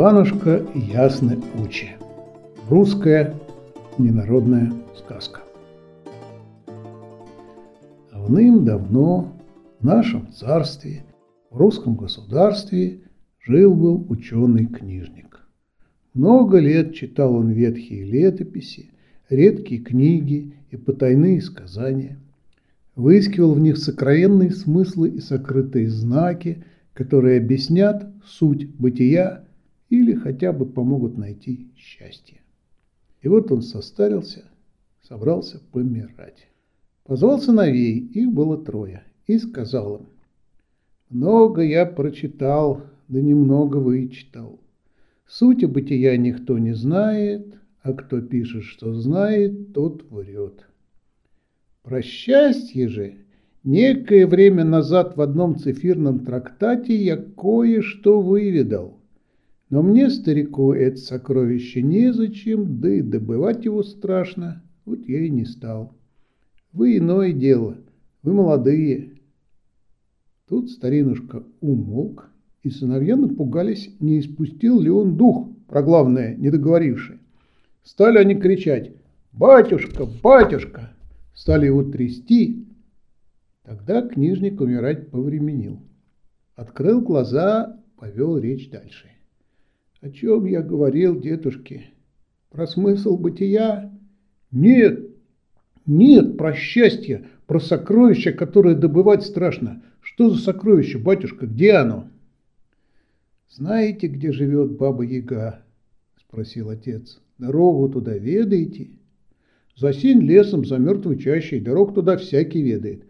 Иванушка ясно учи. Русская ненародная сказка. Давным-давно в нашем царстве, в русском государстве, жил-был ученый-книжник. Много лет читал он ветхие летописи, редкие книги и потайные сказания. Выискивал в них сокровенные смыслы и сокрытые знаки, которые объяснят суть бытия или хотя бы помогут найти счастье. И вот он состарился, собрался помирать. Позвал сыновей, их было трое, и сказал им, «Много я прочитал, да немного вычитал. Сути бытия никто не знает, а кто пишет, что знает, тот врет. Про счастье же некое время назад в одном цифирном трактате я кое-что выведал. Но мне, старику, это сокровище незачем, да и добывать его страшно, вот я и не стал. Вы иное дело, вы молодые. Тут старинушка умолк, и сыновья напугались, не испустил ли он дух, про главное, не договоривший. Стали они кричать «Батюшка! Батюшка!» Стали его трясти. Тогда книжник умирать повременил. Открыл глаза, повел речь дальше. О чем я говорил дедушке? Про смысл бытия? Нет, нет, про счастье, про сокровище, которое добывать страшно. Что за сокровище, батюшка, где оно? Знаете, где живет Баба Яга? Спросил отец. Дорогу туда ведаете? За синь лесом, за мертвой чащей, дорог туда всякий ведает.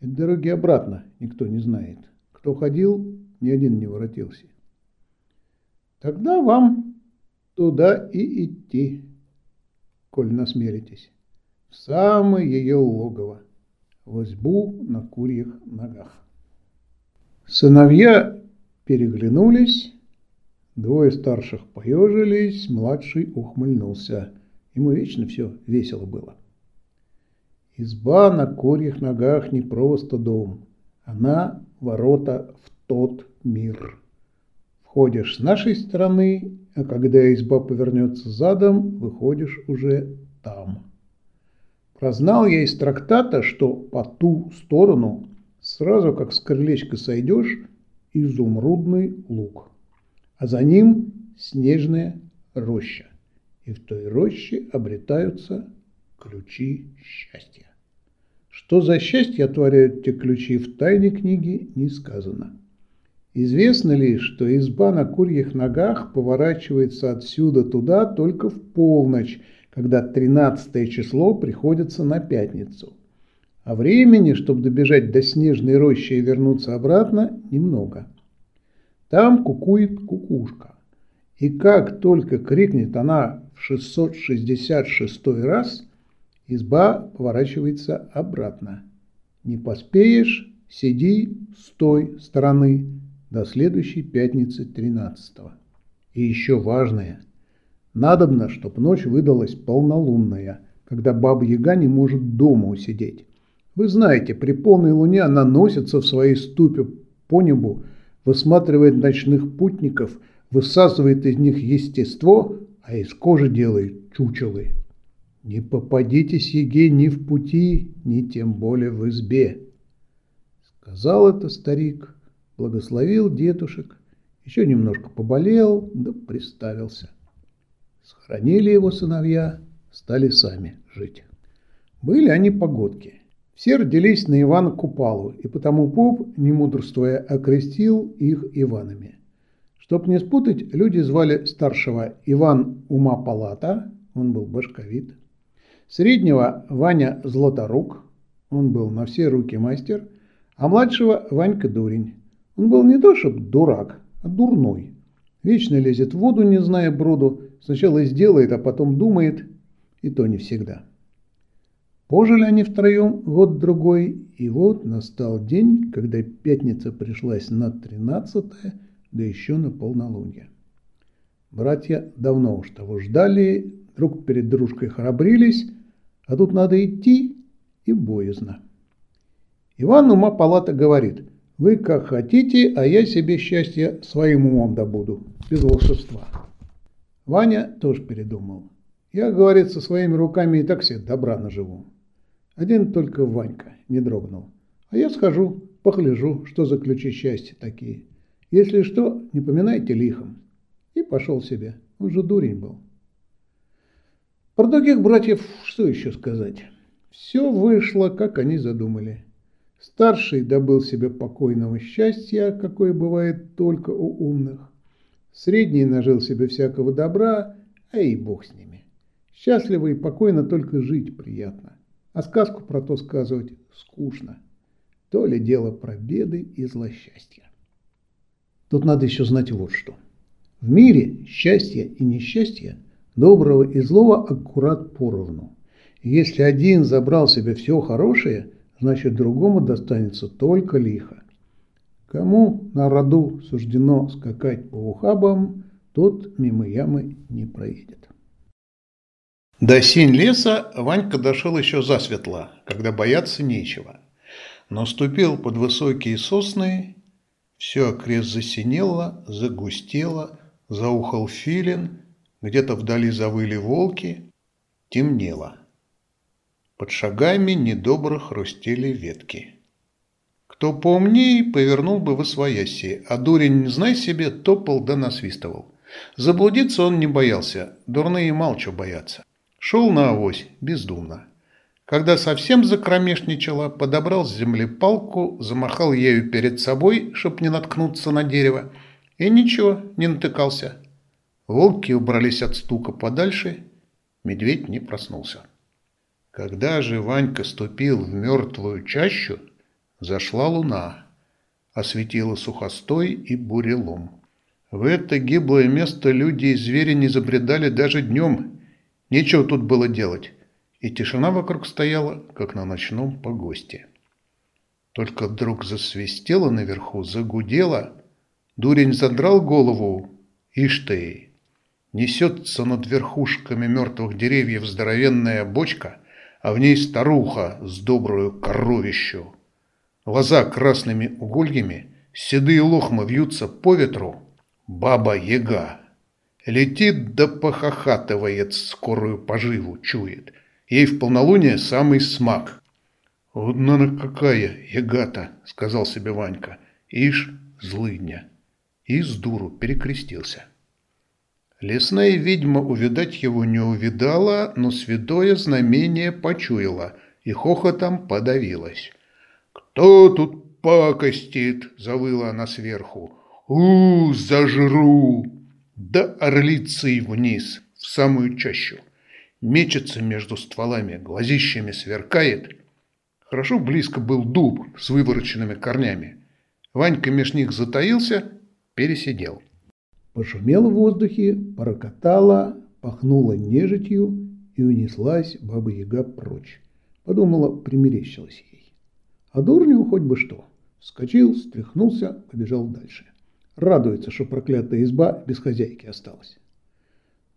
Это дороги обратно никто не знает. Кто ходил, ни один не воротился. Тогда вам туда и идти, коль насмелитесь, в самое ее логово, в избу на курьих ногах. Сыновья переглянулись, двое старших поежились, младший ухмыльнулся. Ему вечно все весело было. Изба на курьих ногах не просто дом, она ворота в тот мир. Входишь с нашей стороны, а когда изба повернется задом, выходишь уже там. Прознал я из трактата, что по ту сторону, сразу как с крылечка сойдешь, изумрудный луг, а за ним снежная роща, и в той роще обретаются ключи счастья. Что за счастье отворяют те ключи в тайне книги, не сказано. Известно ли, что изба на курьих ногах поворачивается отсюда туда только в полночь, когда тринадцатое число приходится на пятницу. А времени, чтобы добежать до снежной рощи и вернуться обратно, немного. Там кукует кукушка. И как только крикнет она в 666 раз, изба поворачивается обратно. Не поспеешь, сиди с той стороны, до следующей пятницы 13 -го. И еще важное. Надобно, чтоб ночь выдалась полнолунная, когда Баба-Яга не может дома усидеть. Вы знаете, при полной луне она носится в своей ступе по небу, высматривает ночных путников, высасывает из них естество, а из кожи делает чучелы. Не попадитесь Еге ни в пути, ни тем более в избе. Сказал это старик, благословил дедушек, еще немножко поболел, да приставился. Сохранили его сыновья, стали сами жить. Были они погодки. Все родились на Ивана Купалу, и потому поп, не мудрствуя, окрестил их Иванами. Чтоб не спутать, люди звали старшего Иван Ума Палата, он был башковит, среднего Ваня Златорук, он был на все руки мастер, а младшего Ванька Дурень, он был не то чтобы дурак, а дурной. Вечно лезет в воду, не зная броду, сначала сделает, а потом думает, и то не всегда. Пожили они втроем год-другой, и вот настал день, когда пятница пришлась на тринадцатое, да еще на полнолуние. Братья давно уж того ждали, друг перед дружкой храбрились, а тут надо идти и боязно. Иван ума палата говорит – Вы как хотите, а я себе счастье своим умом добуду, без волшебства. Ваня тоже передумал. Я, говорит, со своими руками и так себе добра наживу. Один только Ванька не дрогнул. А я схожу, погляжу, что за ключи счастья такие. Если что, не поминайте лихом. И пошел себе. Он же дурень был. Про других братьев что еще сказать? Все вышло, как они задумали. Старший добыл себе покойного счастья, какое бывает только у умных. Средний нажил себе всякого добра, а и бог с ними. Счастливо и покойно только жить приятно, а сказку про то сказывать скучно. То ли дело про беды и злосчастья. Тут надо еще знать вот что. В мире счастье и несчастье, доброго и злого аккурат поровну. если один забрал себе все хорошее, значит другому достанется только лихо. Кому на роду суждено скакать по ухабам, тот мимо ямы не проедет. До синь леса Ванька дошел еще засветло, когда бояться нечего. Но ступил под высокие сосны, все окрест засинело, загустело, заухал филин, где-то вдали завыли волки, темнело. Под шагами недобро хрустели ветки. Кто поумнее, повернул бы в освояси, а дурень, знай себе, топал да насвистывал. Заблудиться он не боялся, дурные молча боятся. Шел на авось, бездумно. Когда совсем закромешничало, подобрал с земли палку, замахал ею перед собой, чтоб не наткнуться на дерево, и ничего, не натыкался. Волки убрались от стука подальше, медведь не проснулся. Когда же Ванька ступил в мертвую чащу, зашла луна, осветила сухостой и бурелом. В это гиблое место люди и звери не забредали даже днем. Нечего тут было делать, и тишина вокруг стояла, как на ночном погосте. Только вдруг засвистело наверху, загудело. Дурень задрал голову. Ишь ты! Несется над верхушками мертвых деревьев здоровенная бочка — а в ней старуха с добрую коровищу. Глаза красными угольями, седые лохмы вьются по ветру. Баба-яга. Летит да похохатывает, скорую поживу чует. Ей в полнолуние самый смак. «Вот она какая яга-то!» — сказал себе Ванька. «Ишь, злыдня!» И с дуру перекрестился. Лесная ведьма увидать его не увидала, но святое знамение почуяла и хохотом подавилась. «Кто тут пакостит?» – завыла она сверху. «У, зажру!» Да орлицей вниз, в самую чащу. Мечется между стволами, глазищами сверкает. Хорошо близко был дуб с вывороченными корнями. Ванька меж них затаился, пересидел. Пошумело в воздухе, прокатало, пахнуло нежитью и унеслась баба-яга прочь. Подумала, примерещилась ей. А дурню хоть бы что. Вскочил, стряхнулся, побежал дальше. Радуется, что проклятая изба без хозяйки осталась.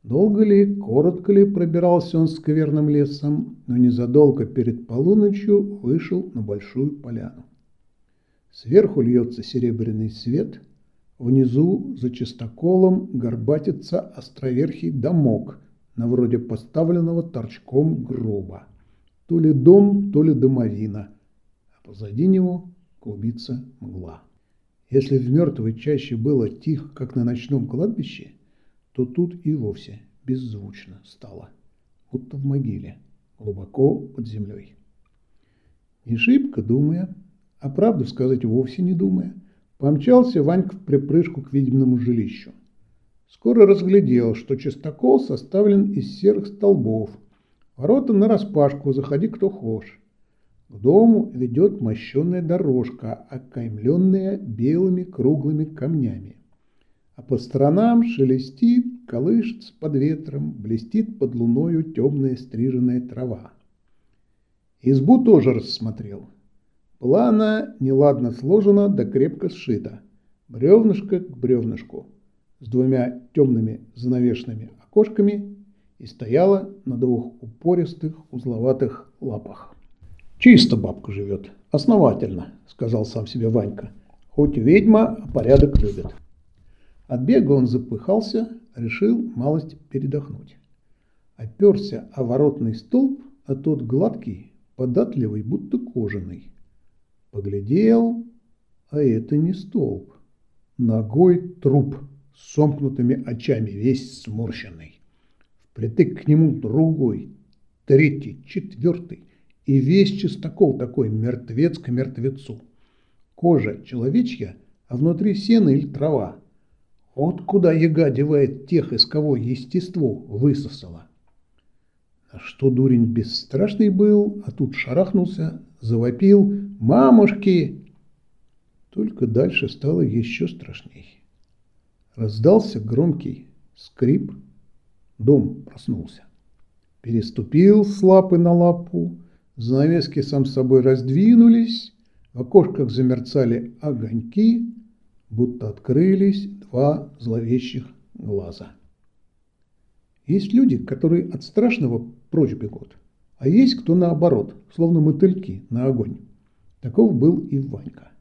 Долго ли, коротко ли пробирался он скверным лесом, но незадолго перед полуночью вышел на большую поляну. Сверху льется серебряный свет, Внизу за чистоколом горбатится островерхий домок, на вроде поставленного торчком гроба. То ли дом, то ли домовина, а позади него клубится мгла. Если в мертвой чаще было тихо, как на ночном кладбище, то тут и вовсе беззвучно стало, будто в могиле, глубоко под землей. Не шибко думая, а правду сказать вовсе не думая – Помчался Ванька в припрыжку к видимому жилищу. Скоро разглядел, что чистокол составлен из серых столбов. Ворота нараспашку, заходи кто хочешь. К дому ведет мощенная дорожка, окаймленная белыми круглыми камнями. А по сторонам шелестит, колышется под ветром, блестит под луною темная стриженная трава. Избу тоже рассмотрел. Была она неладно сложена да крепко сшита, бревнышко к бревнышку, с двумя темными занавешенными окошками и стояла на двух упористых узловатых лапах. «Чисто бабка живет, основательно», — сказал сам себе Ванька. Хоть ведьма, а порядок любит. От бега он запыхался, решил малость передохнуть. Оперся о воротный столб, а тот гладкий, податливый, будто кожаный. Поглядел, а это не столб. Ногой труп с сомкнутыми очами, весь сморщенный. Впритык к нему другой, третий, четвертый, и весь чистокол такой, мертвец к мертвецу. Кожа человечья, а внутри сено или трава. Вот куда яга девает тех, из кого естество высосало. А что дурень бесстрашный был, а тут шарахнулся, завопил «Мамушки!» Только дальше стало еще страшней. Раздался громкий скрип, дом проснулся. Переступил с лапы на лапу, занавески сам собой раздвинулись, в окошках замерцали огоньки, будто открылись два зловещих глаза. Есть люди, которые от страшного прочь бегут, а есть кто наоборот, словно мотыльки на огонь. Таков был и Ванька.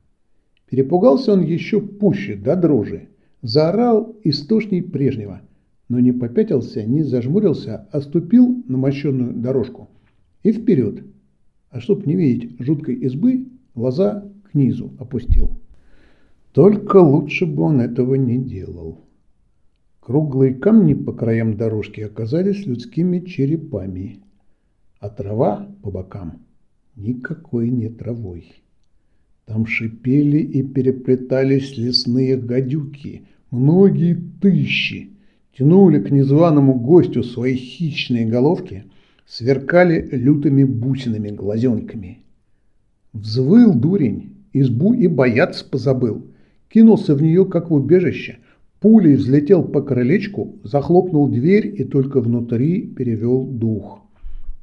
Перепугался он еще пуще, до дрожи. Заорал истошней прежнего, но не попятился, не зажмурился, а ступил на мощенную дорожку и вперед. А чтоб не видеть жуткой избы, глаза к низу опустил. Только лучше бы он этого не делал. Круглые камни по краям дорожки оказались людскими черепами, а трава по бокам никакой не травой. Там шипели и переплетались лесные гадюки, многие тысячи, тянули к незваному гостю свои хищные головки, сверкали лютыми бусинами глазенками. Взвыл дурень, избу и бояться позабыл, кинулся в нее, как в убежище, пулей взлетел по крылечку, захлопнул дверь и только внутри перевел дух.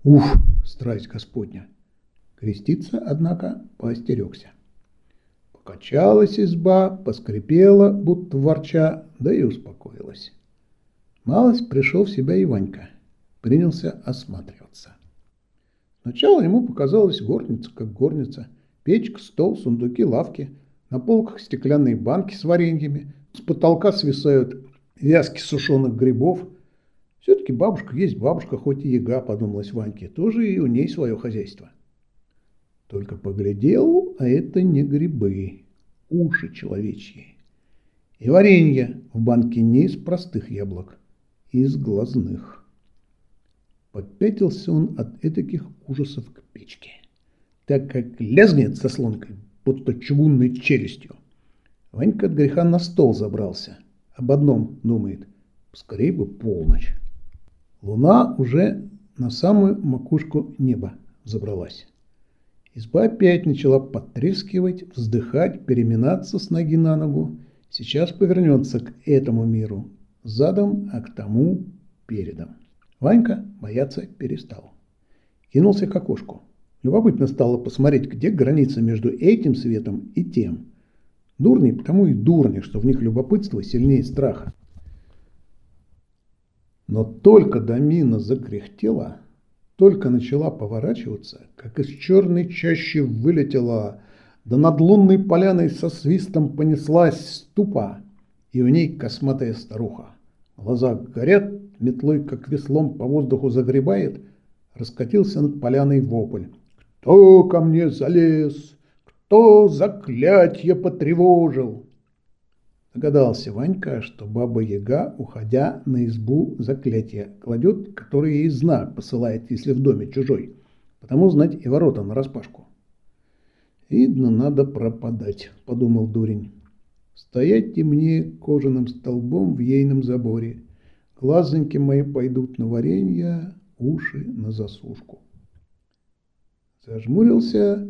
Уф, страсть Господня! Креститься, однако, поостерегся. Покачалась изба, поскрипела, будто ворча, да и успокоилась. Малость пришел в себя Иванька, принялся осматриваться. Сначала ему показалась горница, как горница. Печка, стол, сундуки, лавки. На полках стеклянные банки с вареньями. С потолка свисают вязки сушеных грибов. Все-таки бабушка есть бабушка, хоть и яга, подумалась Ваньке. Тоже и у ней свое хозяйство. Только поглядел, а это не грибы, уши человечьи. И варенье в банке не из простых яблок, из глазных. Подпятился он от этих ужасов к печке, так как лязгнет со слонкой, будто чугунной челюстью. Ванька от греха на стол забрался. Об одном думает, скорее бы полночь. Луна уже на самую макушку неба забралась. Изба опять начала потрескивать, вздыхать, переминаться с ноги на ногу. Сейчас повернется к этому миру задом, а к тому передом. Ванька бояться перестал. Кинулся к окошку. Любопытно стало посмотреть, где граница между этим светом и тем. Дурни, потому и дурни, что в них любопытство сильнее страха. Но только Дамина закряхтела, только начала поворачиваться, как из черной чащи вылетела, да над лунной поляной со свистом понеслась ступа, и в ней косматая старуха. Глаза горят, метлой, как веслом по воздуху загребает, раскатился над поляной вопль. «Кто ко мне залез? Кто заклятье потревожил?» Догадался Ванька, что Баба-Яга, уходя на избу заклятие, кладет, который ей знак посылает, если в доме чужой. Потому знать и ворота нараспашку. «Видно, надо пропадать», — подумал дурень. «Стоять и мне кожаным столбом в ейном заборе. Глазоньки мои пойдут на варенье, уши на засушку». Зажмурился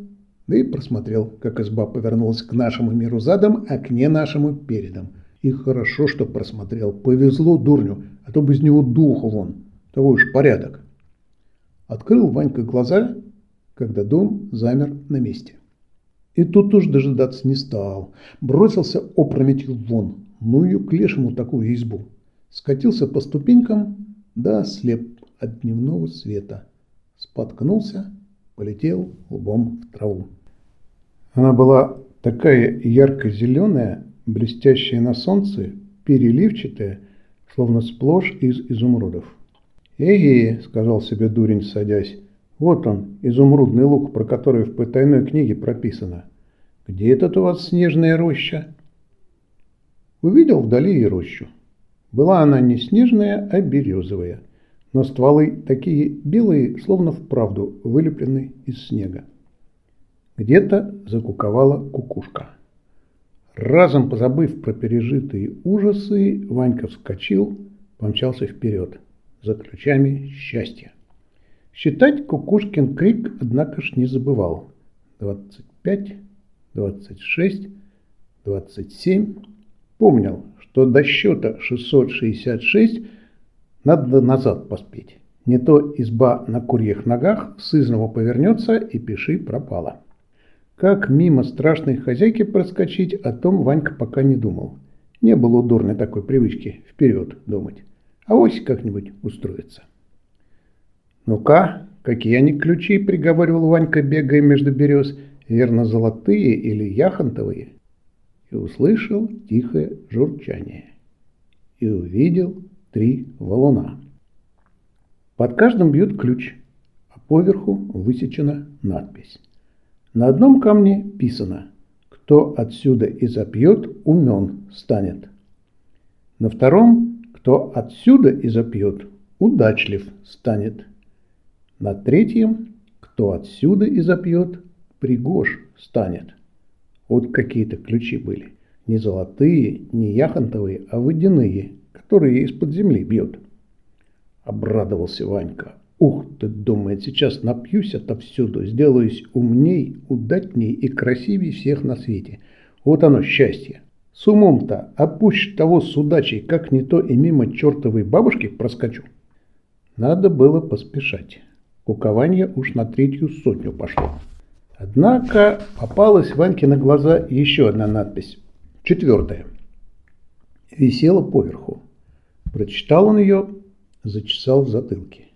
да и просмотрел, как изба повернулась к нашему миру задом, а к не нашему передом. И хорошо, что просмотрел. Повезло дурню, а то без него духу вон. Того уж порядок. Открыл Ванька глаза, когда дом замер на месте. И тут уж дожидаться не стал. Бросился опрометью вон. Ну и к лешему такую избу. Скатился по ступенькам, да слеп от дневного света. Споткнулся полетел лбом в траву. Она была Такая ярко-зеленая, блестящая на солнце, переливчатая, словно сплошь из изумрудов. «Эге», — сказал себе дурень, садясь, — «вот он, изумрудный лук, про который в потайной книге прописано. Где этот у вас снежная роща?» Увидел вдали и рощу. Была она не снежная, а березовая, но стволы такие белые, словно вправду вылеплены из снега. Где-то закуковала кукушка. Разом позабыв про пережитые ужасы, Ванька вскочил, помчался вперед, за ключами счастья. Считать кукушкин крик, однако ж, не забывал. Двадцать пять, двадцать шесть, двадцать семь. Помнил, что до счета 666 надо назад поспеть. Не то изба на курьих ногах сызново повернется и пиши пропала. Как мимо страшной хозяйки проскочить, о том Ванька пока не думал. Не было у дурной такой привычки вперед думать. А ось как-нибудь устроится. «Ну-ка, какие они ключи?» – приговаривал Ванька, бегая между берез. «Верно, золотые или яхонтовые?» И услышал тихое журчание. И увидел три валуна. Под каждым бьют ключ, а поверху высечена надпись. На одном камне писано «Кто отсюда и запьет, умен станет». На втором «Кто отсюда и запьет, удачлив станет». На третьем «Кто отсюда и запьет, пригож станет». Вот какие-то ключи были. Не золотые, не яхонтовые, а водяные, которые из-под земли бьют. Обрадовался Ванька. Ух ты, думает, сейчас напьюсь отовсюду, сделаюсь умней, удатней и красивей всех на свете. Вот оно счастье. С умом-то, а пусть того с удачей, как не то и мимо чертовой бабушки проскочу. Надо было поспешать. Кукование уж на третью сотню пошло. Однако попалась Ваньке на глаза еще одна надпись. Четвертая. Висела поверху. Прочитал он ее, зачесал в затылке.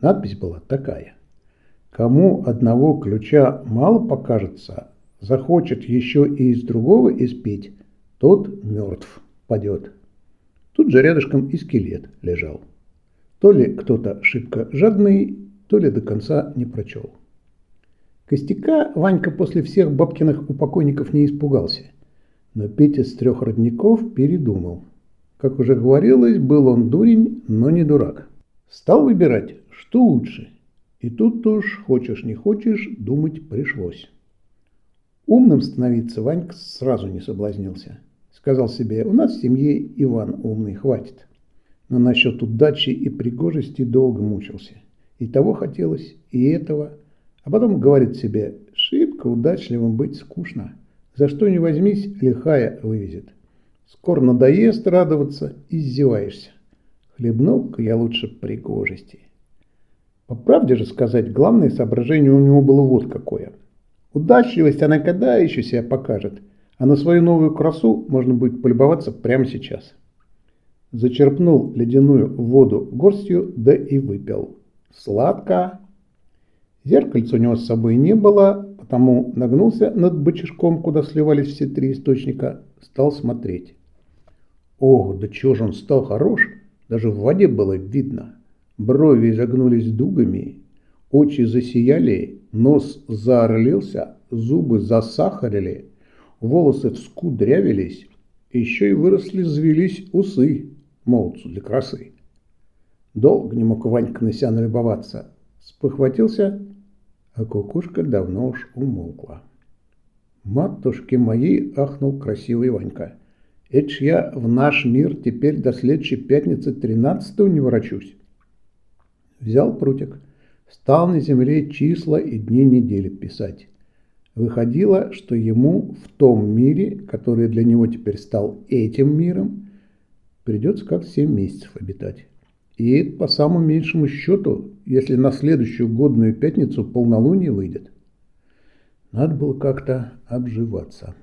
Надпись была такая. Кому одного ключа мало покажется, захочет еще и из другого испить, тот мертв падет. Тут же рядышком и скелет лежал. То ли кто-то шибко жадный, то ли до конца не прочел. Костяка Ванька после всех бабкиных упокойников не испугался. Но Петя с трех родников передумал. Как уже говорилось, был он дурень, но не дурак. Стал выбирать, что лучше. И тут уж, хочешь не хочешь, думать пришлось. Умным становиться Ванька сразу не соблазнился. Сказал себе, у нас в семье Иван умный, хватит. Но насчет удачи и пригожести долго мучился. И того хотелось, и этого. А потом говорит себе, шибко удачливым быть скучно. За что не возьмись, лихая вывезет. Скоро надоест радоваться, издеваешься. Хлебнул-ка я лучше пригожести. По правде же сказать, главное соображение у него было вот какое. Удачливость она когда еще себя покажет, а на свою новую красу можно будет полюбоваться прямо сейчас. Зачерпнул ледяную воду горстью, да и выпил. Сладко. Зеркальца у него с собой не было, потому нагнулся над бычишком, куда сливались все три источника, стал смотреть. Ох, да чего же он стал хорош, даже в воде было видно. Брови загнулись дугами, очи засияли, нос заорлился, зубы засахарили, волосы вскудрявились, еще и выросли, завелись усы, молодцу для красы. Долго не мог Ванька на себя налюбоваться. Спохватился, а кукушка давно уж умолкла. «Матушки мои!» – ахнул красивый Ванька. «Это ж я в наш мир теперь до следующей пятницы тринадцатого не ворочусь». Взял прутик, стал на земле числа и дни недели писать. Выходило, что ему в том мире, который для него теперь стал этим миром, придется как семь месяцев обитать. И по самому меньшему счету, если на следующую годную пятницу полнолуние выйдет. Надо было как-то обживаться.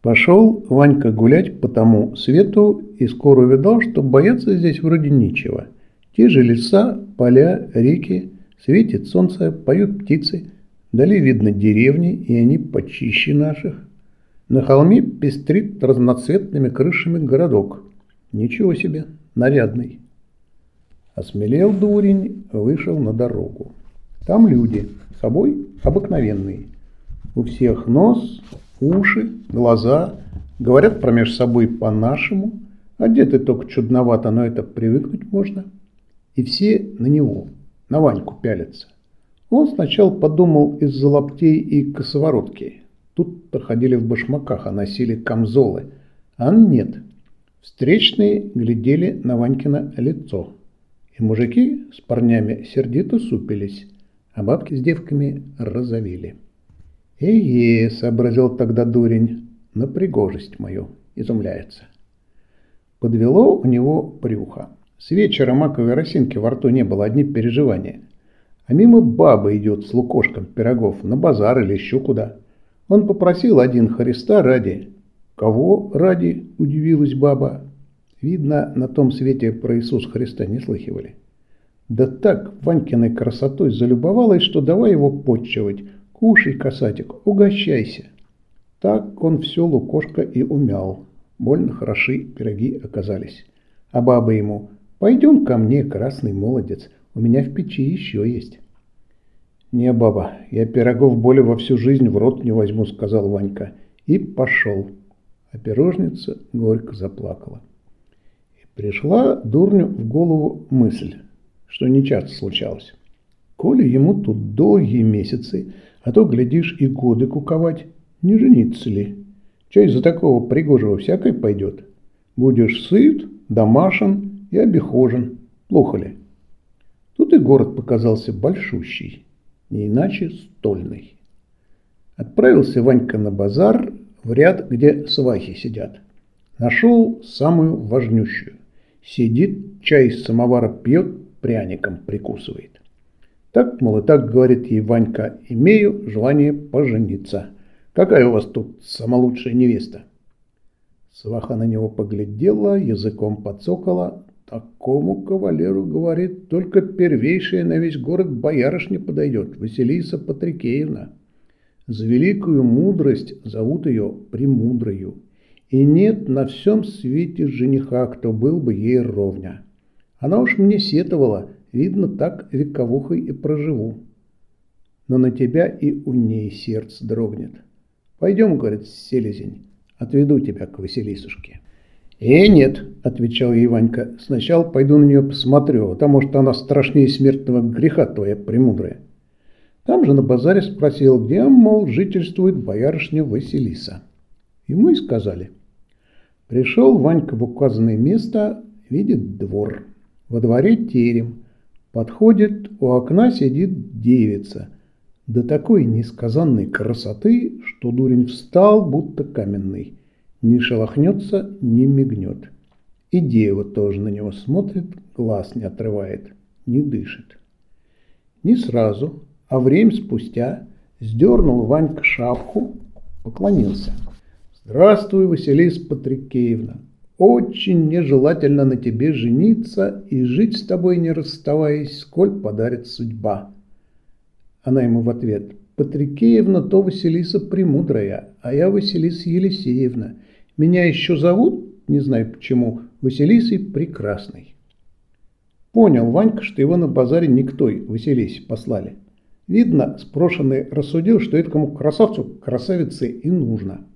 Пошел Ванька гулять по тому свету и скоро увидал, что бояться здесь вроде нечего – те же леса, поля, реки, светит солнце, поют птицы. Дали видно деревни, и они почище наших. На холме пестрит разноцветными крышами городок. Ничего себе, нарядный. Осмелел дурень, вышел на дорогу. Там люди, собой обыкновенные. У всех нос, уши, глаза, говорят промеж собой по-нашему, одеты только чудновато, но это привыкнуть можно. И все на него, на Ваньку пялятся. Он сначала подумал из-за лаптей и косоворотки. Тут-то ходили в башмаках, а носили камзолы. А нет. Встречные глядели на Ванькино лицо. И мужики с парнями сердито супились, а бабки с девками розовели. «Э-е», — сообразил тогда дурень, — «на пригожесть мою», — изумляется. Подвело у него брюхо. С вечера маковой росинки во рту не было, одни переживания. А мимо баба идет с лукошком пирогов на базар или еще куда. Он попросил один Христа ради. Кого ради, удивилась баба. Видно, на том свете про Иисуса Христа не слыхивали. Да так Ванькиной красотой залюбовалась, что давай его подчивать. Кушай, касатик, угощайся. Так он все лукошко и умял. Больно хороши пироги оказались. А баба ему, пойдем ко мне, красный молодец, у меня в печи еще есть. «Не, баба, я пирогов более во всю жизнь в рот не возьму», — сказал Ванька. И пошел. А пирожница горько заплакала. И пришла дурню в голову мысль, что не часто случалось. Коли ему тут долгие месяцы, а то, глядишь, и годы куковать, не жениться ли? Че из-за такого пригожего всякой пойдет? Будешь сыт, домашен и обихожен. Плохо ли? Тут и город показался большущий, не иначе стольный. Отправился Ванька на базар в ряд, где свахи сидят. Нашел самую важнющую. Сидит, чай из самовара пьет, пряником прикусывает. Так, мол, и так, говорит ей Ванька, имею желание пожениться. Какая у вас тут самая лучшая невеста? Сваха на него поглядела, языком подсокала. Такому кавалеру, говорит, только первейшая на весь город боярышня подойдет, Василиса Патрикеевна. За великую мудрость зовут ее Премудрою. И нет на всем свете жениха, кто был бы ей ровня. Она уж мне сетовала, видно, так вековухой и проживу. Но на тебя и у ней сердце дрогнет. Пойдем, говорит селезень, отведу тебя к Василисушке. «Э, нет», — отвечал ей Ванька, — «сначала пойду на нее посмотрю, а то, может, она страшнее смертного греха твоя премудрая». Там же на базаре спросил, где, мол, жительствует боярышня Василиса. Ему и сказали. Пришел Ванька в указанное место, видит двор. Во дворе терем. Подходит, у окна сидит девица. До такой несказанной красоты, что дурень встал, будто каменный. Не шелохнется, не мигнет. И дева тоже на него смотрит, глаз не отрывает, не дышит. Не сразу, а время спустя сдернул Ванька шапку, поклонился. «Здравствуй, Василиса Патрикеевна! Очень нежелательно на тебе жениться и жить с тобой не расставаясь, сколь подарит судьба». Она ему в ответ. «Патрикеевна то Василиса Премудрая, а я Василиса Елисеевна. Меня еще зовут, не знаю почему, Василисой Прекрасной». Понял Ванька, что его на базаре никто Василисе послали. Видно, спрошенный рассудил, что этому красавцу красавице и нужно.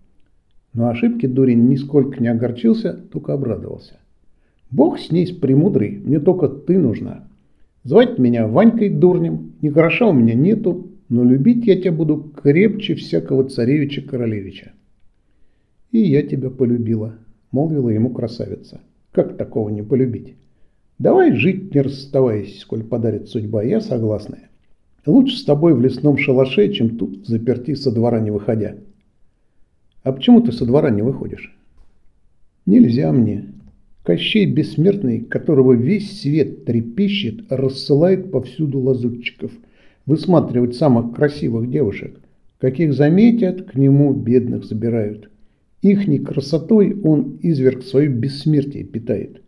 Но ошибки дурень нисколько не огорчился, только обрадовался. Бог с ней, с премудрой, мне только ты нужна. Звать меня Ванькой дурнем, ни гроша у меня нету, но любить я тебя буду крепче всякого царевича-королевича. И я тебя полюбила, молвила ему красавица. Как такого не полюбить? Давай жить, не расставаясь, сколь подарит судьба, я согласная. Лучше с тобой в лесном шалаше, чем тут заперти со двора не выходя. А почему ты со двора не выходишь? Нельзя мне. Кощей Бессмертный, которого весь свет трепещет, рассылает повсюду лазутчиков. Высматривать самых красивых девушек. Каких заметят, к нему бедных забирают. Ихней красотой он изверг свое бессмертие питает.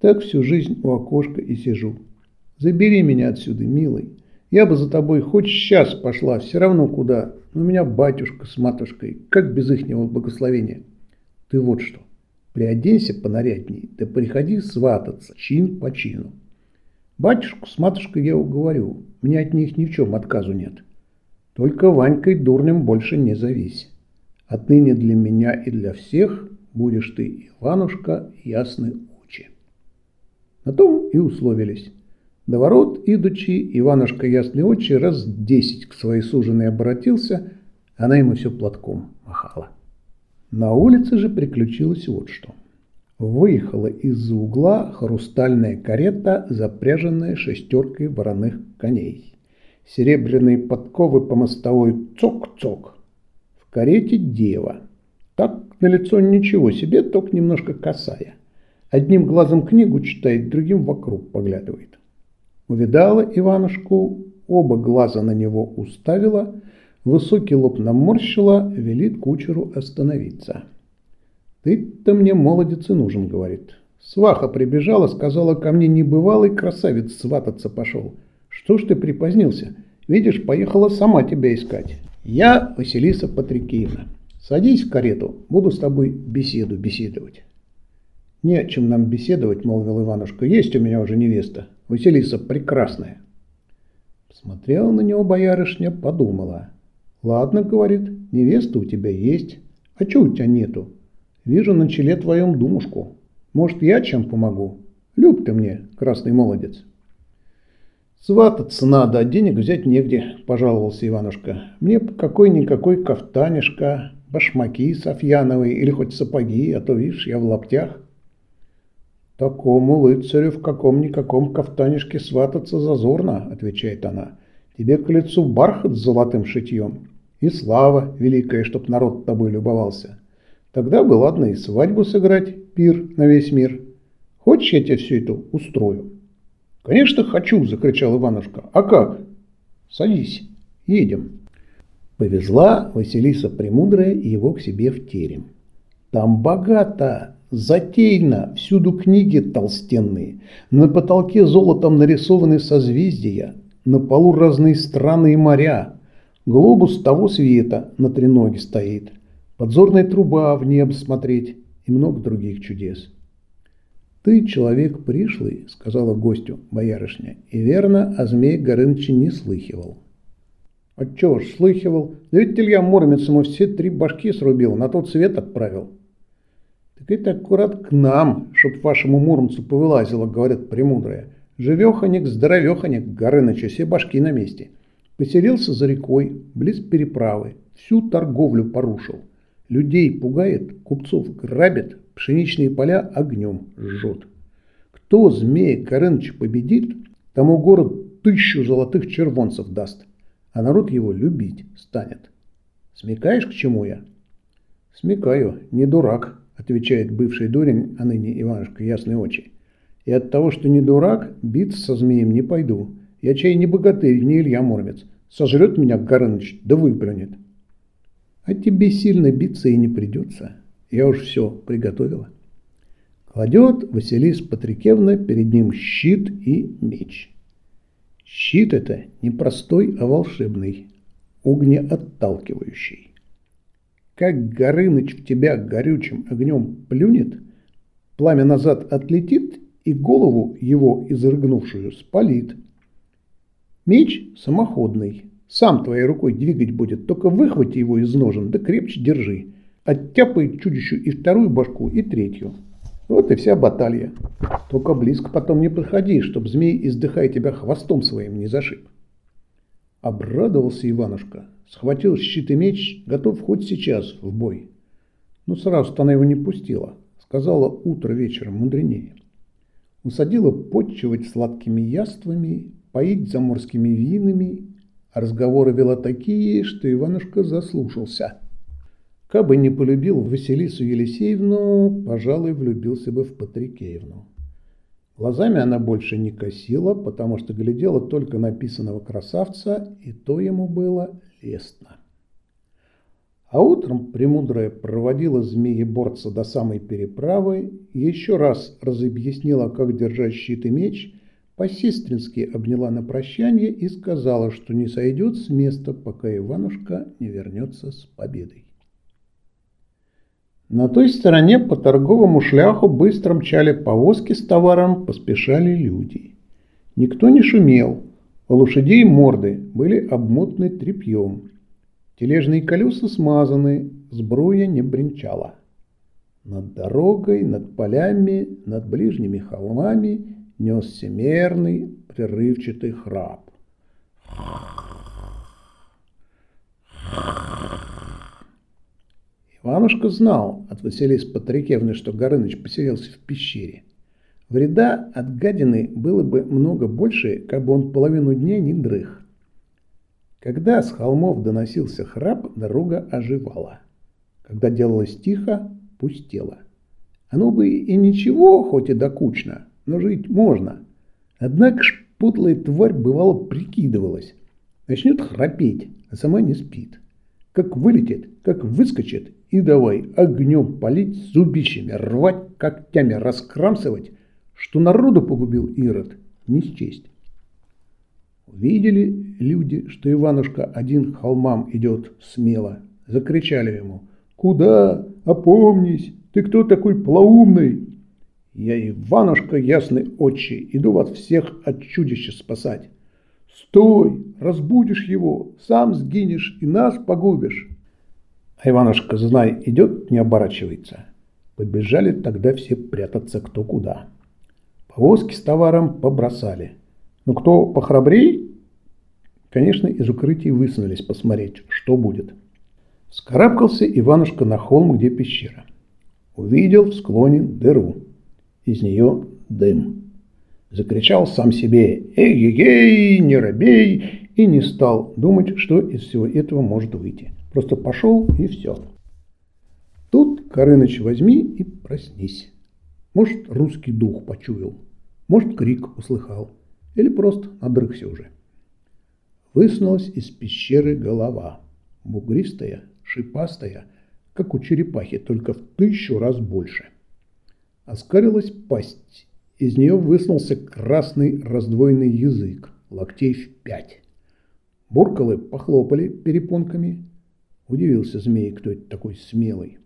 Так всю жизнь у окошка и сижу. Забери меня отсюда, милый. Я бы за тобой хоть сейчас пошла, все равно куда. Но у меня батюшка с матушкой, как без ихнего благословения. Ты вот что, приоденься понарядней, да приходи свататься, чин по чину. Батюшку с матушкой я уговорю, мне от них ни в чем отказу нет. Только Ванькой дурнем больше не завись. Отныне для меня и для всех будешь ты, Иванушка, ясный очи. На том и условились. До ворот, идучи, Иванушка ясный очи раз десять к своей суженой обратился, она ему все платком махала. На улице же приключилось вот что. Выехала из-за угла хрустальная карета, запряженная шестеркой вороных коней. Серебряные подковы по мостовой цок-цок. В карете дева. Так на лицо ничего себе, только немножко косая. Одним глазом книгу читает, другим вокруг поглядывает. Увидала Иванушку, оба глаза на него уставила, высокий лоб наморщила, велит кучеру остановиться. «Ты-то мне, молодец, и нужен», — говорит. Сваха прибежала, сказала, ко мне небывалый красавец свататься пошел. Что ж ты припозднился? Видишь, поехала сама тебя искать. Я Василиса Патрикеевна. Садись в карету, буду с тобой беседу беседовать. Не о чем нам беседовать, молвил Иванушка. Есть у меня уже невеста. Василиса прекрасная. Посмотрела на него боярышня, подумала. Ладно, говорит, невеста у тебя есть. А чего у тебя нету? Вижу на челе твоем думушку. Может, я чем помогу? Люб ты мне, красный молодец. Свататься надо, а денег взять негде, пожаловался Иванушка. Мне какой-никакой кафтанишка, башмаки софьяновые или хоть сапоги, а то, видишь, я в лаптях. «Такому лыцарю в каком-никаком кафтанишке свататься зазорно», — отвечает она. «Тебе к лицу бархат с золотым шитьем, и слава великая, чтоб народ тобой любовался. Тогда бы ладно и свадьбу сыграть, пир на весь мир. Хочешь, я тебе все это устрою?» «Конечно хочу!» — закричал Иванушка. «А как?» «Садись, едем». Повезла Василиса Премудрая его к себе в терем. Там богато, Затейно, всюду книги толстенные, на потолке золотом нарисованы созвездия, на полу разные страны и моря. Глобус того света на треноге стоит, подзорная труба в небо смотреть и много других чудес. «Ты человек пришлый», — сказала гостю боярышня, — «и верно, о змее Горыныче не слыхивал». «А чего ж слыхивал? Да ведь Илья Муромец ему все три башки срубил, на тот свет отправил». Так это аккурат к нам, чтоб вашему Муромцу повылазило, говорят премудрые. Живеханик, здоровеханик, Горыныча, все башки на месте. Поселился за рекой, близ переправы, всю торговлю порушил. Людей пугает, купцов грабит, пшеничные поля огнем жжет. Кто змея Горыныча победит, тому город тысячу золотых червонцев даст, а народ его любить станет. Смекаешь, к чему я? Смекаю, не дурак, отвечает бывший дурень, а ныне Иванушка ясные очи. И от того, что не дурак, биться со змеем не пойду. Я чай не богатырь, не Илья Муромец. Сожрет меня Горыныч, да выплюнет. А тебе сильно биться и не придется. Я уж все приготовила. Кладет Василис Патрикевна перед ним щит и меч. Щит это не простой, а волшебный, огнеотталкивающий. Как Горыныч в тебя горючим огнем плюнет, пламя назад отлетит и голову его изрыгнувшую спалит. Меч самоходный, сам твоей рукой двигать будет, только выхвати его из ножен, да крепче держи. Оттяпает чудищу и вторую башку, и третью. Вот и вся баталия. Только близко потом не подходи, чтоб змей, издыхая тебя, хвостом своим не зашиб. Обрадовался Иванушка. Схватил щит и меч, готов хоть сейчас в бой. Но сразу-то она его не пустила. Сказала утро вечером мудренее. Усадила подчивать сладкими яствами, поить заморскими винами, а разговоры вела такие, что Иванушка заслушался. Кабы не полюбил Василису Елисеевну, пожалуй, влюбился бы в Патрикеевну. Глазами она больше не косила, потому что глядела только написанного красавца, и то ему было лестно. А утром Премудрая проводила змееборца до самой переправы, еще раз разъяснила, как держать щит и меч, по-сестрински обняла на прощание и сказала, что не сойдет с места, пока Иванушка не вернется с победой. На той стороне по торговому шляху быстро мчали повозки с товаром, поспешали люди. Никто не шумел, у лошадей морды были обмотаны тряпьем. Тележные колеса смазаны, сбруя не бренчала. Над дорогой, над полями, над ближними холмами несся мерный, прерывчатый храп. Иванушка знал от Василисы Патрикевны, что Горыныч поселился в пещере. Вреда от гадины было бы много больше, как бы он половину дня не дрых. Когда с холмов доносился храп, дорога оживала. Когда делалось тихо, пустело. Оно бы и ничего, хоть и докучно, но жить можно. Однако ж подлая тварь бывало прикидывалась. Начнет храпеть, а сама не спит. Как вылетит, как выскочит, и давай огнем палить, зубищами рвать, когтями раскрамсывать, что народу погубил Ирод, не счесть. Увидели люди, что Иванушка один холмам идет смело. Закричали ему «Куда? Опомнись! Ты кто такой плаумный?» «Я Иванушка ясный отчий, иду вас всех от чудища спасать». «Стой! Разбудишь его, сам сгинешь и нас погубишь!» А Иванушка, знай, идет, не оборачивается. Побежали тогда все прятаться кто куда. Повозки с товаром побросали. Но кто похрабрей, конечно, из укрытий высунулись посмотреть, что будет. Скарабкался Иванушка на холм, где пещера. Увидел в склоне дыру. Из нее дым. Закричал сам себе «Эй-ей-ей, не робей!» и не стал думать, что из всего этого может выйти. Просто пошел и все. Тут, Карыныч, возьми и проснись. Может, русский дух почуял, может, крик услыхал, или просто надрыхся уже. Высунулась из пещеры голова, бугристая, шипастая, как у черепахи, только в тысячу раз больше. Оскарилась пасть, из нее высунулся красный раздвоенный язык, локтей в пять. Буркалы похлопали перепонками. Удивился змей, кто это такой смелый.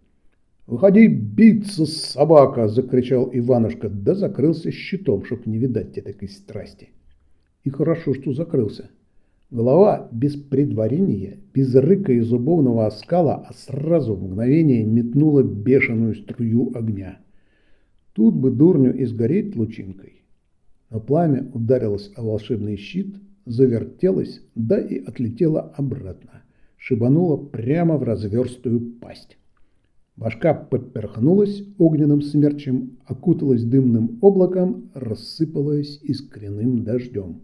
«Выходи биться, собака!» – закричал Иванушка, да закрылся щитом, чтоб не видать тебе такой страсти. И хорошо, что закрылся. Голова без предварения, без рыка и зубовного оскала, а сразу в мгновение метнула бешеную струю огня. Тут бы дурню и сгореть лучинкой. Но пламя ударилось о волшебный щит, завертелось, да и отлетело обратно, шибануло прямо в разверстую пасть. Башка поперхнулась огненным смерчем, окуталась дымным облаком, рассыпалась искренним дождем.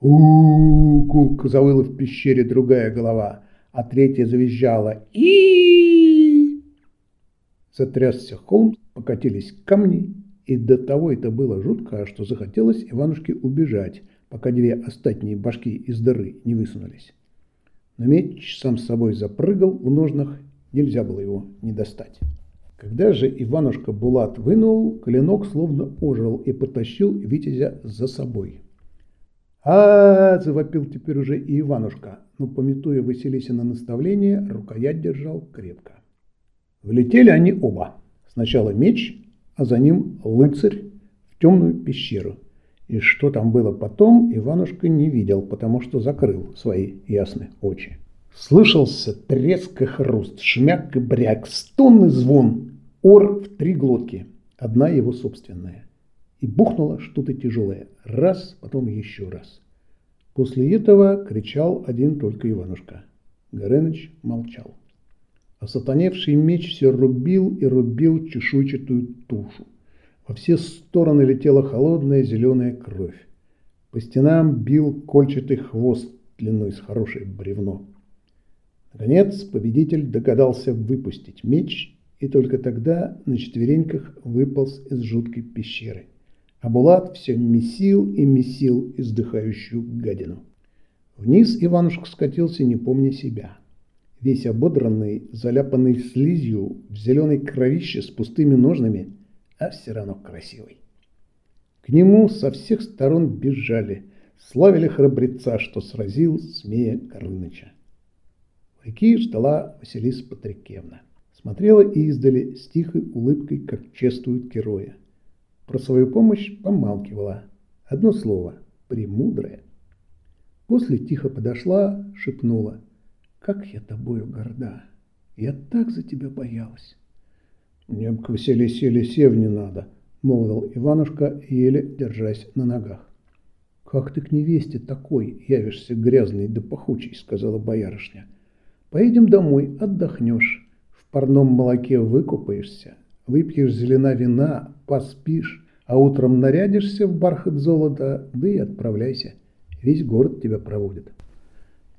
у, гулко завыла в пещере другая голова, а третья завизжала и Затрясся холм, покатились камни, и до того это было жутко, что захотелось Иванушке убежать, пока две остатние башки из дыры не высунулись. Но меч сам с собой запрыгал в ножнах, нельзя было его не достать. Когда же Иванушка Булат вынул, клинок словно ожил и потащил Витязя за собой. а, завопил теперь уже и Иванушка, но, пометуя Василисина наставление, рукоять держал крепко. Влетели они оба. Сначала меч, а за ним лыцарь в темную пещеру – и что там было потом, Иванушка не видел, потому что закрыл свои ясные очи. Слышался треск и хруст, шмяк и бряк, стон и звон, ор в три глотки, одна его собственная. И бухнуло что-то тяжелое, раз, потом еще раз. После этого кричал один только Иванушка. Горыныч молчал. А сатаневший меч все рубил и рубил чешуйчатую тушу. Во все стороны летела холодная зеленая кровь. По стенам бил кольчатый хвост длиной с хорошее бревно. Наконец победитель догадался выпустить меч, и только тогда на четвереньках выполз из жуткой пещеры. А Булат все месил и месил издыхающую гадину. Вниз Иванушка скатился, не помня себя. Весь ободранный, заляпанный слизью, в зеленой кровище с пустыми ножнами – а все равно красивый. К нему со всех сторон бежали, славили храбреца, что сразил змея Горыныча. Реки ждала Василиса Патрикевна. Смотрела издали с тихой улыбкой, как чествуют героя. Про свою помощь помалкивала. Одно слово – премудрая. После тихо подошла, шепнула. «Как я тобою горда! Я так за тебя боялась!» «Мне бы к Василисе Елисеевне надо», – молвил Иванушка, еле держась на ногах. «Как ты к невесте такой явишься грязный да пахучий», – сказала боярышня. «Поедем домой, отдохнешь, в парном молоке выкупаешься, выпьешь зелена вина, поспишь, а утром нарядишься в бархат золота, да и отправляйся. Весь город тебя проводит».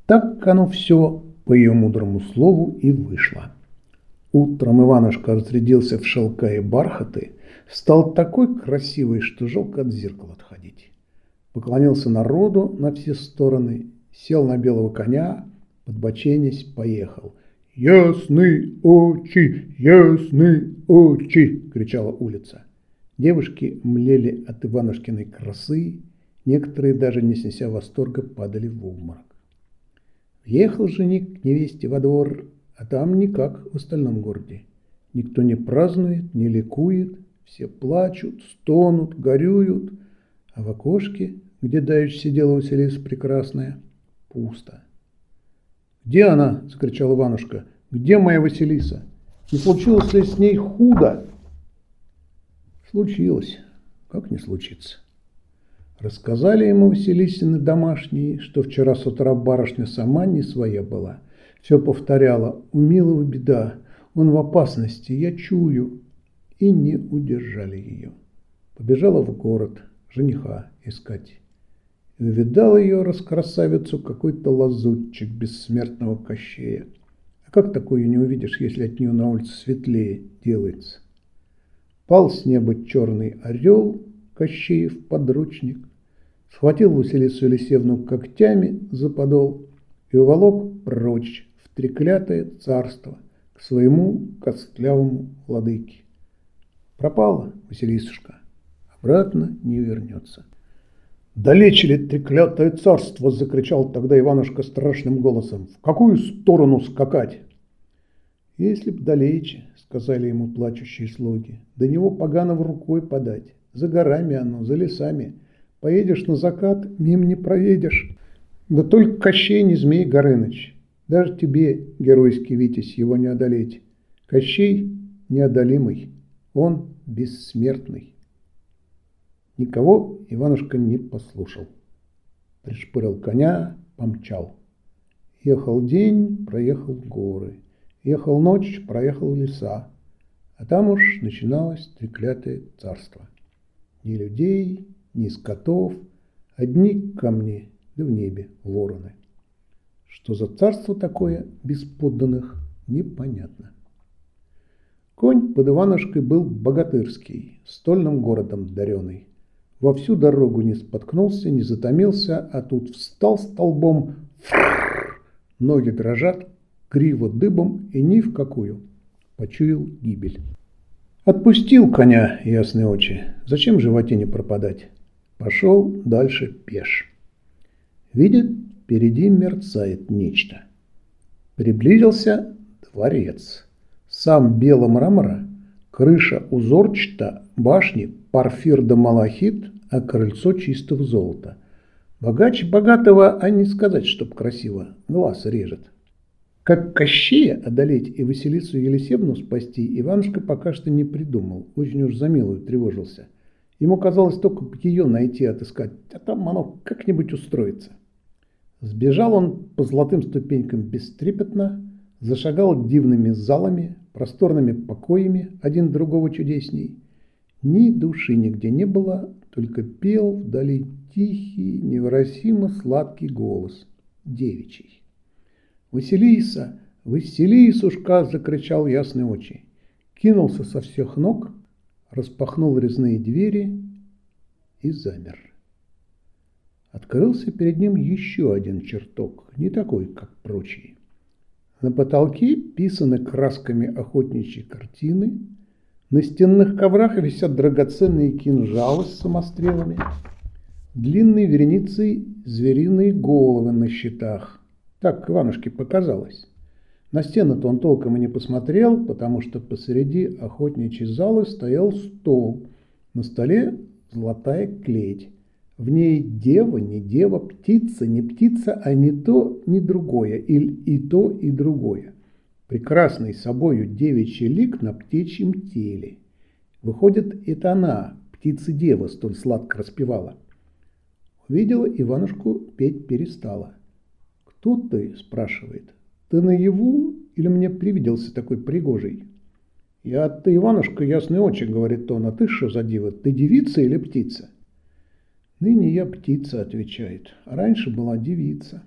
Так оно все по ее мудрому слову и вышло. Утром Иванушка разрядился в шелка и бархаты, стал такой красивый, что жалко от зеркала отходить. Поклонился народу на все стороны, сел на белого коня, подбоченясь, поехал. «Ясны очи, ясны очи!» – кричала улица. Девушки млели от Иванушкиной красы, некоторые, даже не снеся восторга, падали в обморок. Въехал жених к невесте во двор, а там никак в остальном городе. Никто не празднует, не ликует, все плачут, стонут, горюют, а в окошке, где давеча сидела Василиса Прекрасная, пусто. «Где она?» – закричал Иванушка. «Где моя Василиса? Не случилось ли с ней худо?» Случилось. Как не случится? Рассказали ему Василисины домашние, что вчера с утра барышня сама не своя была – все повторяла «У милого беда, он в опасности, я чую». И не удержали ее. Побежала в город жениха искать. И увидал ее, раскрасавицу, какой-то лазутчик бессмертного кощея. А как такое не увидишь, если от нее на улице светлее делается? Пал с неба черный орел, Кощеев подручник, схватил Василису Елисевну когтями за подол и уволок прочь треклятое царство к своему костлявому владыке. Пропала Василисушка, обратно не вернется. «Далече ли треклятое царство?» – закричал тогда Иванушка страшным голосом. «В какую сторону скакать?» «Если б далече», – сказали ему плачущие слуги, – «до него поганого рукой подать. За горами оно, за лесами. Поедешь на закат, мимо не проедешь. Да только Кощей не Змей Горыныч. Даже тебе, геройский Витязь, его не одолеть. Кощей неодолимый, он бессмертный. Никого Иванушка не послушал. Пришпырил коня, помчал. Ехал день, проехал горы. Ехал ночь, проехал леса. А там уж начиналось треклятое царство. Ни людей, ни скотов, одни камни, да в небе вороны. Что за царство такое без подданных, непонятно. Конь под Иванушкой был богатырский, стольным городом дареный. Во всю дорогу не споткнулся, не затомился, а тут встал столбом, фрррр, ноги дрожат, криво дыбом и ни в какую. Почуял гибель. Отпустил коня ясные очи. Зачем животе не пропадать? Пошел дальше пеш. Видит, Впереди мерцает нечто. Приблизился дворец. Сам белого мрамора, крыша узорчата, башни парфир да малахит, а крыльцо чистого золота. Богаче богатого, а не сказать, чтоб красиво, глаз режет. Как Кощея одолеть и Василису Елисевну спасти, Иванушка пока что не придумал, очень уж за милую тревожился. Ему казалось только ее найти, отыскать, а там оно как-нибудь устроится. Сбежал он по золотым ступенькам бестрепетно, зашагал дивными залами, просторными покоями, один другого чудесней. Ни души нигде не было, только пел вдали тихий, невыразимо сладкий голос, девичий. «Василиса! Василисушка!» – закричал ясные очи. Кинулся со всех ног, распахнул резные двери и замер. Открылся перед ним еще один чертог, не такой, как прочие. На потолке писаны красками охотничьи картины, На стенных коврах висят драгоценные кинжалы с самострелами, длинные вереницы звериные головы на щитах. Так Иванушке показалось. На стену-то он толком и не посмотрел, потому что посреди охотничьей залы стоял стол. На столе золотая клеть. В ней дева, не дева, птица, не птица, а не то, ни другое, или и то, и другое. Прекрасный собою девичий лик на птичьем теле. Выходит, это она, птица-дева, столь сладко распевала. Увидела Иванушку, петь перестала. «Кто ты?» – спрашивает. «Ты наяву или мне привиделся такой пригожий?» «Я ты, Иванушка, ясный очи», — говорит он, — «а ты что за дива? Ты девица или птица?» «Ныне я птица», — отвечает, — «а раньше была девица.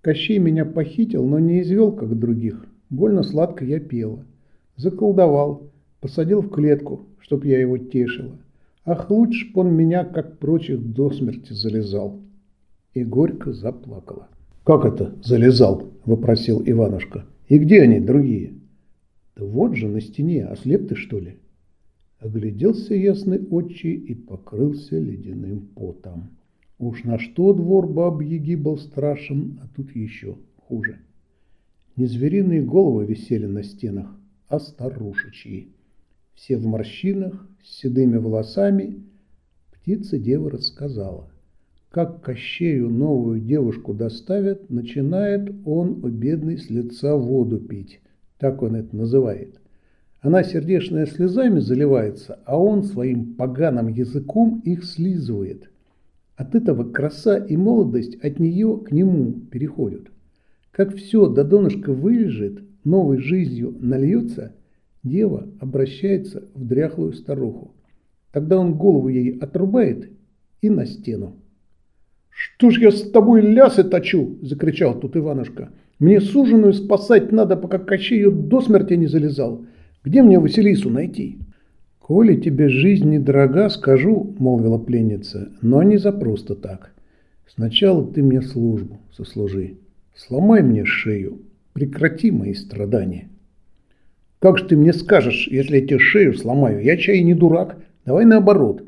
Кощей меня похитил, но не извел, как других. Больно сладко я пела. Заколдовал, посадил в клетку, чтоб я его тешила. Ах, лучше б он меня, как прочих, до смерти залезал». И горько заплакала. «Как это залезал?» – вопросил Иванушка. «И где они, другие?» Да вот же на стене, ослеп ты что ли? Огляделся ясный очи и покрылся ледяным потом. Уж на что двор баб-яги был страшен, а тут еще хуже. Не звериные головы висели на стенах, а старушечьи. Все в морщинах, с седыми волосами. Птица-дева рассказала. Как Кощею новую девушку доставят, начинает он, у бедный, с лица воду пить так он это называет. Она сердечная слезами заливается, а он своим поганым языком их слизывает. От этого краса и молодость от нее к нему переходят. Как все до донышка вылежит, новой жизнью нальется, дева обращается в дряхлую старуху. Тогда он голову ей отрубает и на стену. «Что ж я с тобой лясы точу?» – закричал тут Иванушка. Мне суженую спасать надо, пока Кощей ее до смерти не залезал. Где мне Василису найти?» «Коли тебе жизнь недорога, скажу», — молвила пленница, — «но не за просто так. Сначала ты мне службу сослужи. Сломай мне шею, прекрати мои страдания». «Как же ты мне скажешь, если я тебе шею сломаю? Я чай не дурак. Давай наоборот.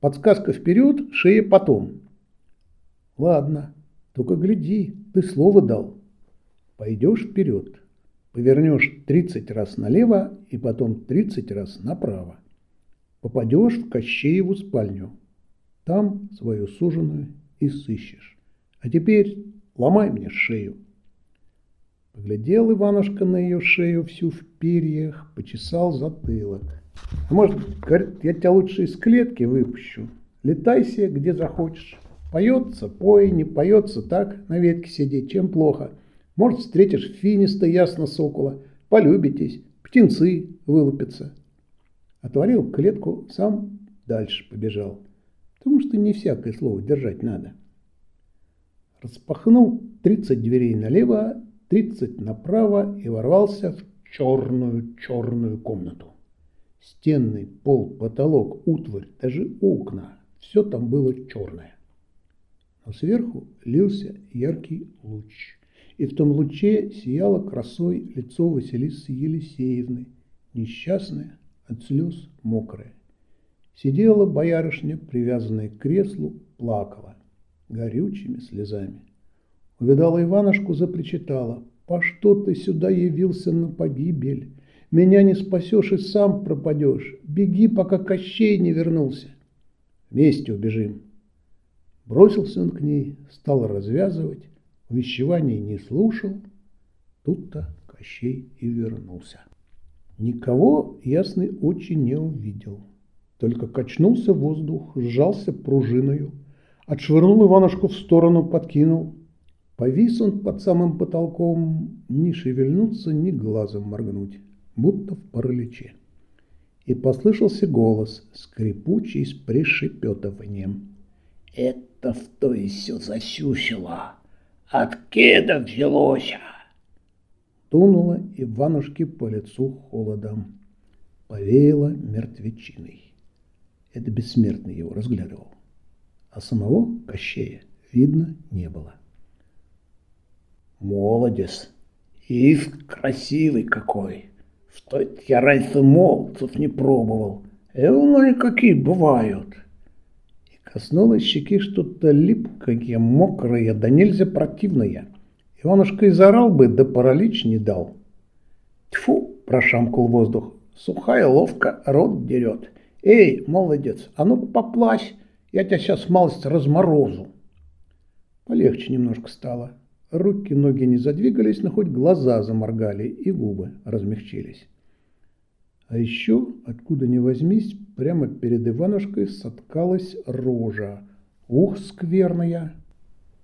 Подсказка вперед, шея потом». «Ладно, только гляди, ты слово дал. Пойдешь вперед, повернешь 30 раз налево и потом 30 раз направо. Попадешь в Кощееву спальню. Там свою суженую и сыщешь. А теперь ломай мне шею. Поглядел Иванушка на ее шею всю в перьях, почесал затылок. А может, говорит, я тебя лучше из клетки выпущу. Летайся, где захочешь. Поется, пой, не поется, так на ветке сидеть, чем плохо – может, встретишь финиста ясно сокола, полюбитесь, птенцы вылупятся. Отворил клетку, сам дальше побежал, потому что не всякое слово держать надо. Распахнул тридцать дверей налево, тридцать направо и ворвался в черную-черную комнату. Стенный, пол, потолок, утварь, даже окна – все там было черное. Но сверху лился яркий луч – и в том луче сияло красой лицо Василисы Елисеевны, несчастная, от слез мокрая. Сидела боярышня, привязанная к креслу, плакала горючими слезами. Увидала Иванушку, запричитала. «По что ты сюда явился на погибель? Меня не спасешь и сам пропадешь. Беги, пока Кощей не вернулся. Вместе убежим». Бросился он к ней, стал развязывать, увещеваний не слушал, тут-то Кощей и вернулся. Никого ясный очень не увидел, только качнулся воздух, сжался пружиною, отшвырнул Иванушку в сторону, подкинул. Повис он под самым потолком, ни шевельнуться, ни глазом моргнуть, будто в параличе. И послышался голос, скрипучий с пришепетыванием. «Это в то и все засюсило!» Откеда взялось? Тунуло Иванушке по лицу холодом. Повеяло мертвечиной. Это бессмертный его разглядывал. А самого Кощея видно не было. Молодец. И красивый какой. что я раньше молодцев не пробовал. И ну какие бывают. Коснулось щеки что-то липкое, мокрое, да нельзя противное. Иванушка и заорал бы, да паралич не дал. Тьфу, прошамкал воздух. Сухая ловко рот дерет. Эй, молодец, а ну-ка поплась, я тебя сейчас малость разморозу. Полегче немножко стало. Руки, ноги не задвигались, но хоть глаза заморгали и губы размягчились. А еще, откуда ни возьмись, прямо перед Иванушкой соткалась рожа. Ух, скверная!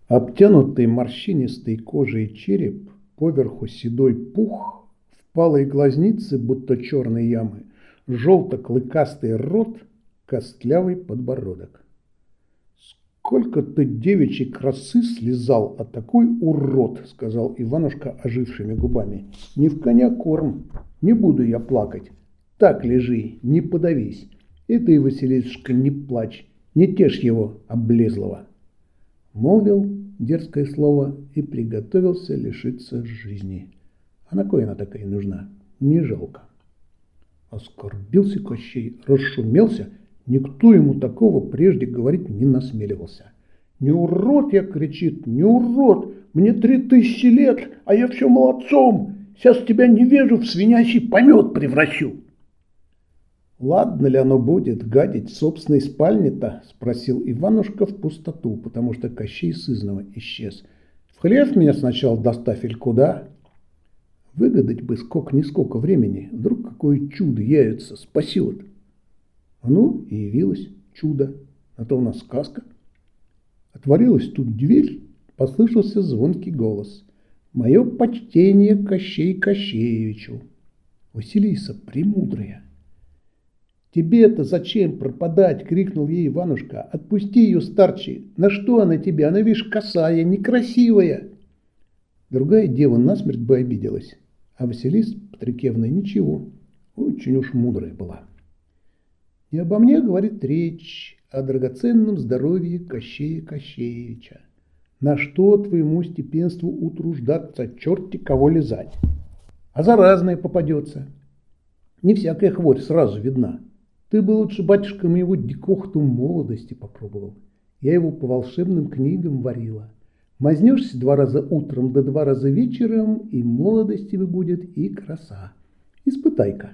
Обтянутый морщинистой кожей череп, поверху седой пух, впалые глазницы, будто черные ямы, желто-клыкастый рот, костлявый подбородок. «Сколько ты девичьей красы слезал, а такой урод!» — сказал Иванушка ожившими губами. «Не в коня корм, не буду я плакать. Так лежи, не подавись. И ты, Василисушка, не плачь, не тешь его, облезлого!» Молвил дерзкое слово и приготовился лишиться жизни. А на кой она такая нужна? Не жалко. Оскорбился Кощей, расшумелся, никто ему такого прежде говорить не насмеливался. «Не урод я!» — кричит, «не урод! Мне три тысячи лет, а я все молодцом! Сейчас тебя не вижу, в свинячий помет превращу!» «Ладно ли оно будет гадить в собственной спальне-то?» — спросил Иванушка в пустоту, потому что Кощей сызнова исчез. «В хлев меня сначала доставь или куда?» Выгадать бы сколько-нисколько времени, вдруг какое чудо явится, спасет. Ну, и явилось чудо, а то у нас сказка. Отворилась тут дверь, послышался звонкий голос. «Мое почтение Кощей Кощеевичу!» «Василиса, премудрая!» «Тебе-то зачем пропадать?» — крикнул ей Иванушка. «Отпусти ее, старче! На что она тебе? Она, видишь, косая, некрасивая!» Другая дева насмерть бы обиделась. А Василиса Патрикевна ничего, очень уж мудрая была. Не обо мне говорит речь, о драгоценном здоровье Кощея Кощеевича. На что твоему степенству утруждаться, черти кого лизать? А заразное попадется. Не всякая хворь сразу видна. Ты бы лучше, батюшка, моего дикохту молодости попробовал. Я его по волшебным книгам варила. Мазнешься два раза утром да два раза вечером, и молодости вы будет, и краса. Испытай-ка.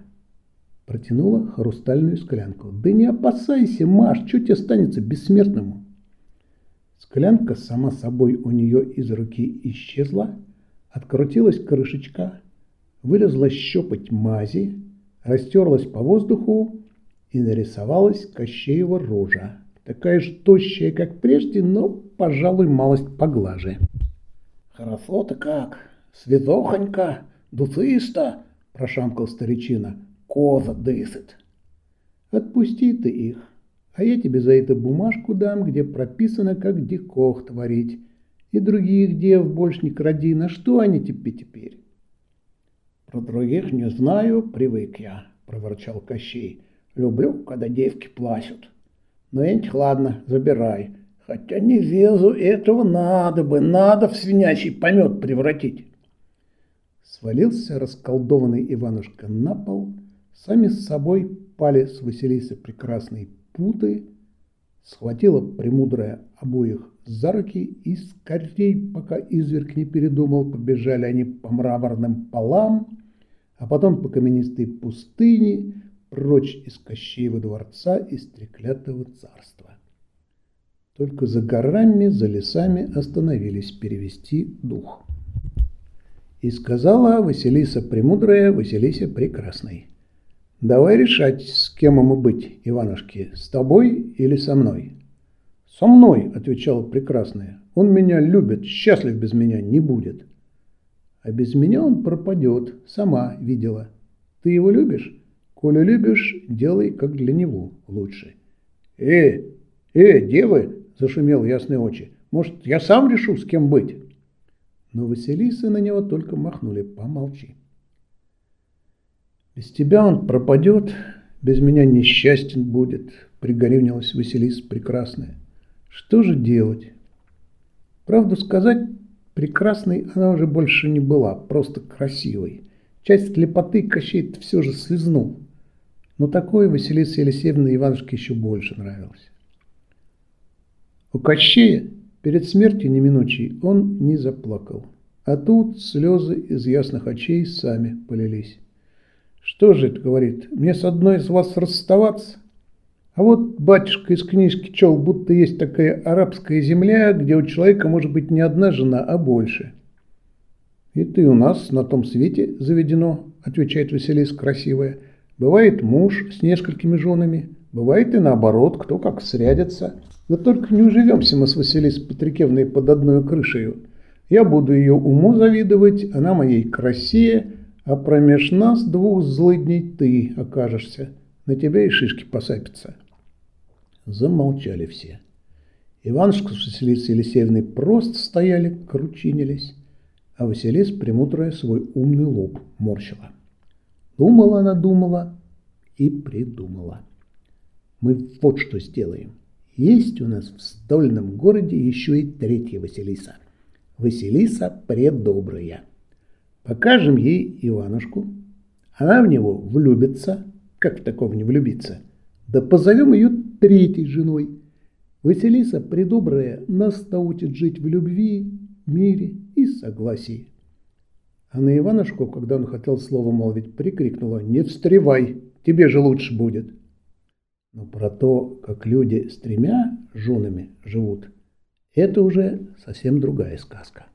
Протянула хрустальную склянку. Да не опасайся, Маш, что тебе останется бессмертному? Склянка сама собой у нее из руки исчезла, открутилась крышечка, вылезла щепоть мази, растерлась по воздуху и нарисовалась Кощеева рожа такая же тощая, как прежде, но, пожалуй, малость поглаже. «Хорошо-то как! Связохонька, дусыста!» – прошамкал старичина. «Коза дысит!» «Отпусти ты их, а я тебе за это бумажку дам, где прописано, как дикох творить. И других дев больше не кради, на что они тебе теперь?» «Про других не знаю, привык я», – проворчал Кощей. «Люблю, когда девки плачут». Но энтих, ладно, забирай. Хотя не везу, этого надо бы, надо в свинячий помет превратить. Свалился расколдованный Иванушка на пол, сами с собой пали с Василисы прекрасные путы, схватила премудрая обоих за руки и скорей, пока изверг не передумал, побежали они по мраморным полам, а потом по каменистой пустыне, прочь из Кощеева дворца и треклятого царства. Только за горами, за лесами остановились перевести дух. И сказала Василиса Премудрая Василисе Прекрасной. «Давай решать, с кем мы быть, Иванушки, с тобой или со мной?» «Со мной», — отвечала Прекрасная. «Он меня любит, счастлив без меня не будет». «А без меня он пропадет, сама видела. Ты его любишь?» Коли любишь, делай, как для него лучше. «Э, э, девы!» – зашумел ясные очи. «Может, я сам решу, с кем быть?» Но Василиса на него только махнули. «Помолчи». «Без тебя он пропадет, без меня несчастен будет», – пригорюнилась Василиса прекрасная. «Что же делать?» Правду сказать, прекрасной она уже больше не была, просто красивой. Часть слепоты Кощей все же слезнул. Но такое Василиса Елисеевна Иванушке еще больше нравилось. У Кощея перед смертью неминучей он не заплакал. А тут слезы из ясных очей сами полились. «Что же это, — говорит, — мне с одной из вас расставаться? А вот батюшка из книжки чел, будто есть такая арабская земля, где у человека может быть не одна жена, а больше». «И ты у нас на том свете заведено», — отвечает Василиса красивая. «Бывает муж с несколькими женами, бывает и наоборот, кто как срядится. Вот только не уживемся мы с Василисой Патрикевной под одной крышей. Я буду ее уму завидовать, она моей красе, а промеж нас двух злыдней ты окажешься. На тебя и шишки посыпятся. Замолчали все. Иванушка с Василисой Елисеевной просто стояли, кручинились, а Василис, премудрая, свой умный лоб морщила. Думала она, думала и придумала. Мы вот что сделаем. Есть у нас в стольном городе еще и третья Василиса – Василиса предобрая. Покажем ей Иванушку. Она в него влюбится. Как в такого не влюбиться? Да позовем ее третьей женой. Василиса предобрая нас научит жить в любви, мире и согласии. А на Иванушку, когда он хотел слово молвить, прикрикнула «Не встревай, тебе же лучше будет». Но про то, как люди с тремя женами живут – это уже совсем другая сказка.